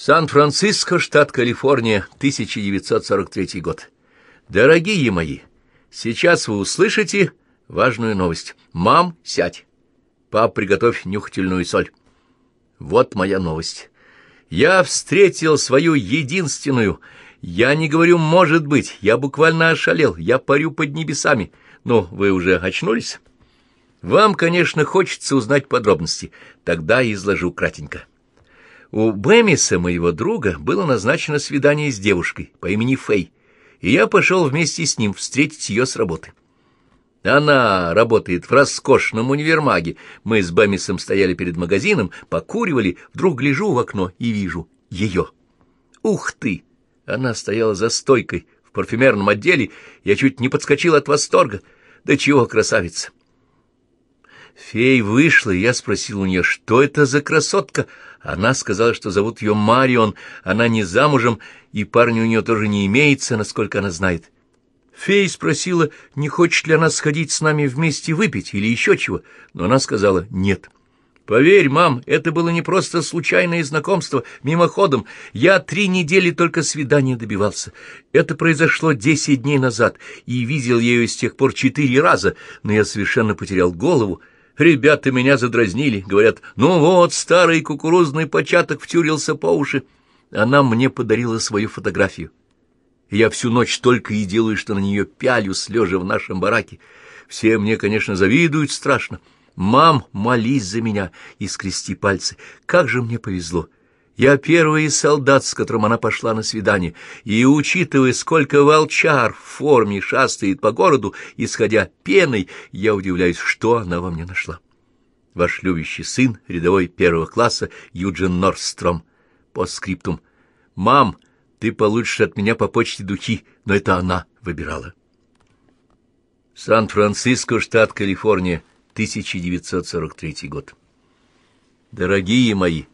Сан-Франциско, штат Калифорния, 1943 год. Дорогие мои, сейчас вы услышите важную новость. Мам, сядь. Пап, приготовь нюхательную соль. Вот моя новость. Я встретил свою единственную. Я не говорю «может быть», я буквально ошалел, я парю под небесами. Ну, вы уже очнулись? Вам, конечно, хочется узнать подробности, тогда изложу кратенько. У Бэмиса, моего друга, было назначено свидание с девушкой по имени Фэй, и я пошел вместе с ним встретить ее с работы. Она работает в роскошном универмаге. Мы с Бэмисом стояли перед магазином, покуривали, вдруг гляжу в окно и вижу ее. Ух ты! Она стояла за стойкой в парфюмерном отделе, я чуть не подскочил от восторга. Да чего красавица! Фей вышла, и я спросил у нее, что это за красотка. Она сказала, что зовут ее Марион, она не замужем, и парня у нее тоже не имеется, насколько она знает. Фей спросила, не хочет ли она сходить с нами вместе выпить или еще чего, но она сказала «нет». Поверь, мам, это было не просто случайное знакомство, мимоходом. Я три недели только свидания добивался. Это произошло десять дней назад, и видел я ее с тех пор четыре раза, но я совершенно потерял голову. Ребята меня задразнили, говорят, ну вот, старый кукурузный початок втюрился по уши. Она мне подарила свою фотографию. Я всю ночь только и делаю, что на нее пялюсь, лежа в нашем бараке. Все мне, конечно, завидуют страшно. Мам, молись за меня и скрести пальцы. Как же мне повезло! Я первый солдат, с которым она пошла на свидание, и, учитывая, сколько волчар в форме шастает по городу, исходя пеной, я удивляюсь, что она во мне нашла. Ваш любящий сын, рядовой первого класса, Юджин Норстром. По скриптум. «Мам, ты получишь от меня по почте духи, но это она выбирала». Сан-Франциско, штат Калифорния, 1943 год. Дорогие мои!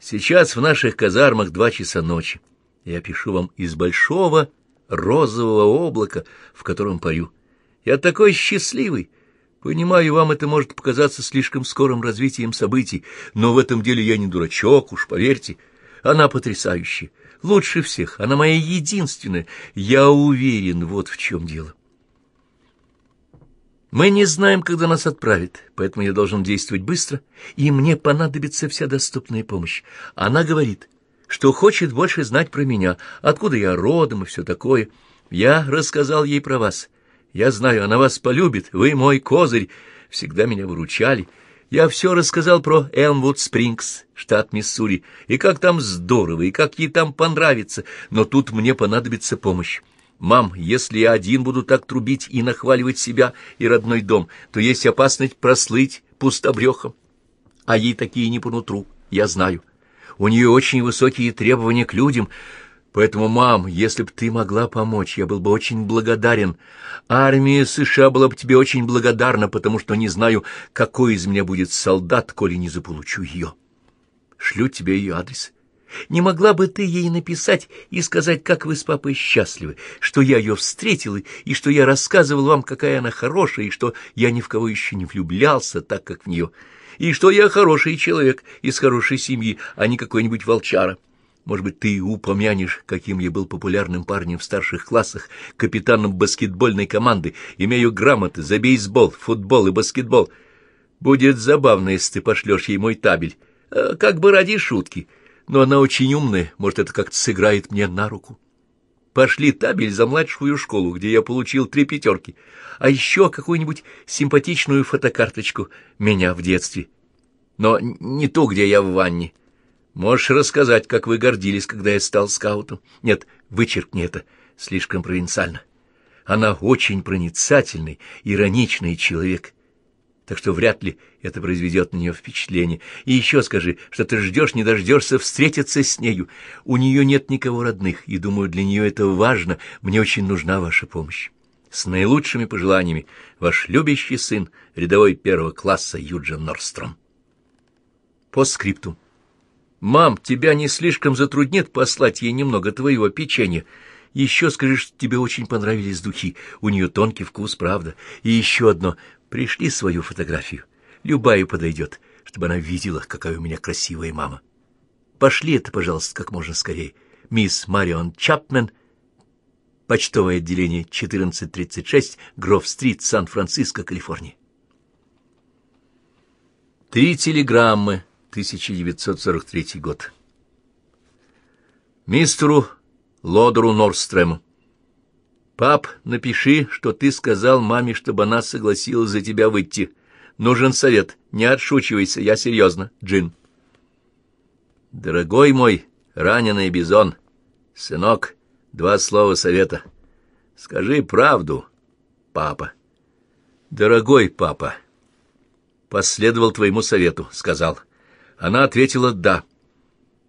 Сейчас в наших казармах два часа ночи. Я пишу вам из большого розового облака, в котором парю. Я такой счастливый. Понимаю, вам это может показаться слишком скорым развитием событий, но в этом деле я не дурачок, уж поверьте. Она потрясающая, лучше всех, она моя единственная. Я уверен, вот в чем дело. Мы не знаем, когда нас отправят, поэтому я должен действовать быстро, и мне понадобится вся доступная помощь. Она говорит, что хочет больше знать про меня, откуда я родом и все такое. Я рассказал ей про вас. Я знаю, она вас полюбит, вы мой козырь, всегда меня выручали. Я все рассказал про Элмвуд Спрингс, штат Миссури, и как там здорово, и как ей там понравится, но тут мне понадобится помощь. «Мам, если я один буду так трубить и нахваливать себя и родной дом, то есть опасность прослыть пустобрехом. А ей такие не по нутру, я знаю. У нее очень высокие требования к людям, поэтому, мам, если бы ты могла помочь, я был бы очень благодарен. Армия США была бы тебе очень благодарна, потому что не знаю, какой из меня будет солдат, коли не заполучу ее. Шлю тебе ее адрес». Не могла бы ты ей написать и сказать, как вы с папой счастливы, что я ее встретила, и что я рассказывал вам, какая она хорошая, и что я ни в кого еще не влюблялся, так как в нее, и что я хороший человек из хорошей семьи, а не какой-нибудь волчара. Может быть, ты упомянешь, каким я был популярным парнем в старших классах, капитаном баскетбольной команды, имею грамоты за бейсбол, футбол и баскетбол. Будет забавно, если ты пошлешь ей мой табель, э, как бы ради шутки» но она очень умная, может, это как-то сыграет мне на руку. Пошли табель за младшую школу, где я получил три пятерки, а еще какую-нибудь симпатичную фотокарточку меня в детстве. Но не ту, где я в ванне. Можешь рассказать, как вы гордились, когда я стал скаутом? Нет, вычеркни это, слишком провинциально. Она очень проницательный, ироничный человек так что вряд ли это произведет на нее впечатление. И еще скажи, что ты ждешь, не дождешься встретиться с нею. У нее нет никого родных, и, думаю, для нее это важно. Мне очень нужна ваша помощь. С наилучшими пожеланиями, ваш любящий сын, рядовой первого класса Юджин Норстром. По скрипту. «Мам, тебя не слишком затруднит послать ей немного твоего печенья?» Еще скажи, что тебе очень понравились духи. У нее тонкий вкус, правда. И еще одно. Пришли свою фотографию. Любая подойдет, чтобы она видела, какая у меня красивая мама. Пошли это, пожалуйста, как можно скорее. Мисс Марион Чапмен, почтовое отделение 1436, Гров-стрит, Сан-Франциско, Калифорния. Три телеграммы, 1943 год. Мистеру Лодеру Норстрему. Пап, напиши, что ты сказал маме, чтобы она согласилась за тебя выйти. Нужен совет. Не отшучивайся, я серьезно. Джин. Дорогой мой раненый бизон, сынок, два слова совета. Скажи правду, папа. Дорогой папа, последовал твоему совету, сказал. Она ответила «да».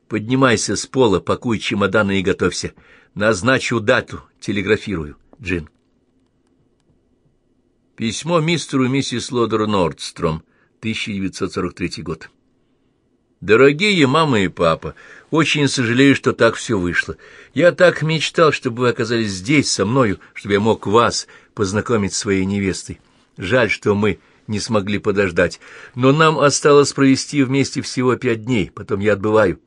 Поднимайся с пола, пакуй чемоданы и готовься. Назначу дату, телеграфирую. Джин. Письмо мистеру миссис Лодер Нордстром, 1943 год. Дорогие мама и папа, очень сожалею, что так все вышло. Я так мечтал, чтобы вы оказались здесь со мною, чтобы я мог вас познакомить с своей невестой. Жаль, что мы не смогли подождать, но нам осталось провести вместе всего пять дней, потом я отбываю.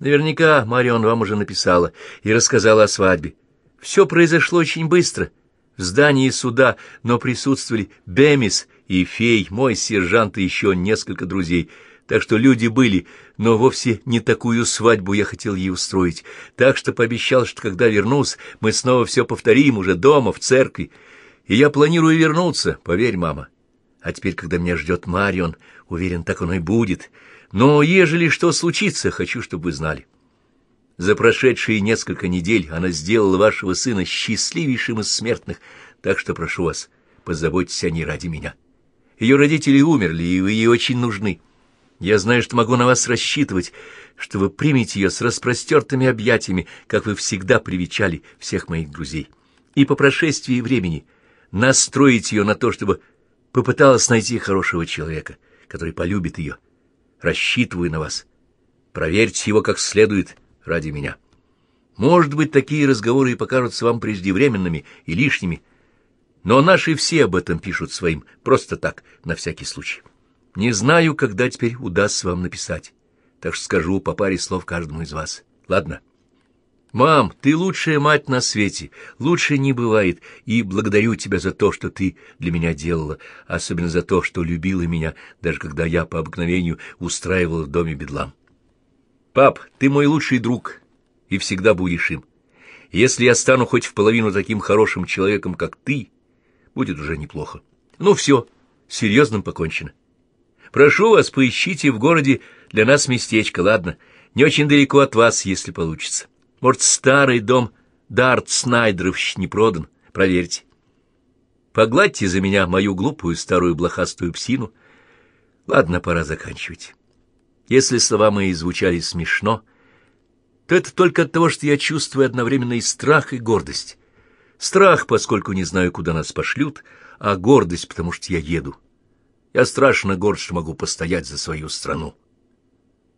Наверняка Марион вам уже написала и рассказала о свадьбе. Все произошло очень быстро. В здании суда, но присутствовали Бемис и Фей, мой сержант и еще несколько друзей. Так что люди были, но вовсе не такую свадьбу я хотел ей устроить. Так что пообещал, что когда вернусь, мы снова все повторим уже дома, в церкви. И я планирую вернуться, поверь, мама. А теперь, когда меня ждет Марион, уверен, так оно и будет. Но ежели что случится, хочу, чтобы вы знали. За прошедшие несколько недель она сделала вашего сына счастливейшим из смертных, так что прошу вас, позаботьтесь о ней ради меня. Ее родители умерли, и вы ей очень нужны. Я знаю, что могу на вас рассчитывать, что вы примете ее с распростертыми объятиями, как вы всегда привечали всех моих друзей. И по прошествии времени настроить ее на то, чтобы попыталась найти хорошего человека, который полюбит ее. Рассчитываю на вас. Проверьте его как следует, — ради меня. Может быть, такие разговоры и покажутся вам преждевременными и лишними, но наши все об этом пишут своим, просто так, на всякий случай. Не знаю, когда теперь удастся вам написать, так что скажу по паре слов каждому из вас. Ладно? Мам, ты лучшая мать на свете, лучше не бывает, и благодарю тебя за то, что ты для меня делала, особенно за то, что любила меня, даже когда я по обыкновению устраивала в доме бедлам. Пап, ты мой лучший друг, и всегда будешь им. Если я стану хоть в половину таким хорошим человеком, как ты, будет уже неплохо. Ну все, серьезным покончено. Прошу вас, поищите в городе для нас местечко, ладно? Не очень далеко от вас, если получится. Может, старый дом Дарт Снайдеров не продан, проверьте. Погладьте за меня мою глупую старую блохастую псину. Ладно, пора заканчивать. Если слова мои звучали смешно, то это только от того, что я чувствую одновременно и страх, и гордость. Страх, поскольку не знаю, куда нас пошлют, а гордость, потому что я еду. Я страшно горд, что могу постоять за свою страну.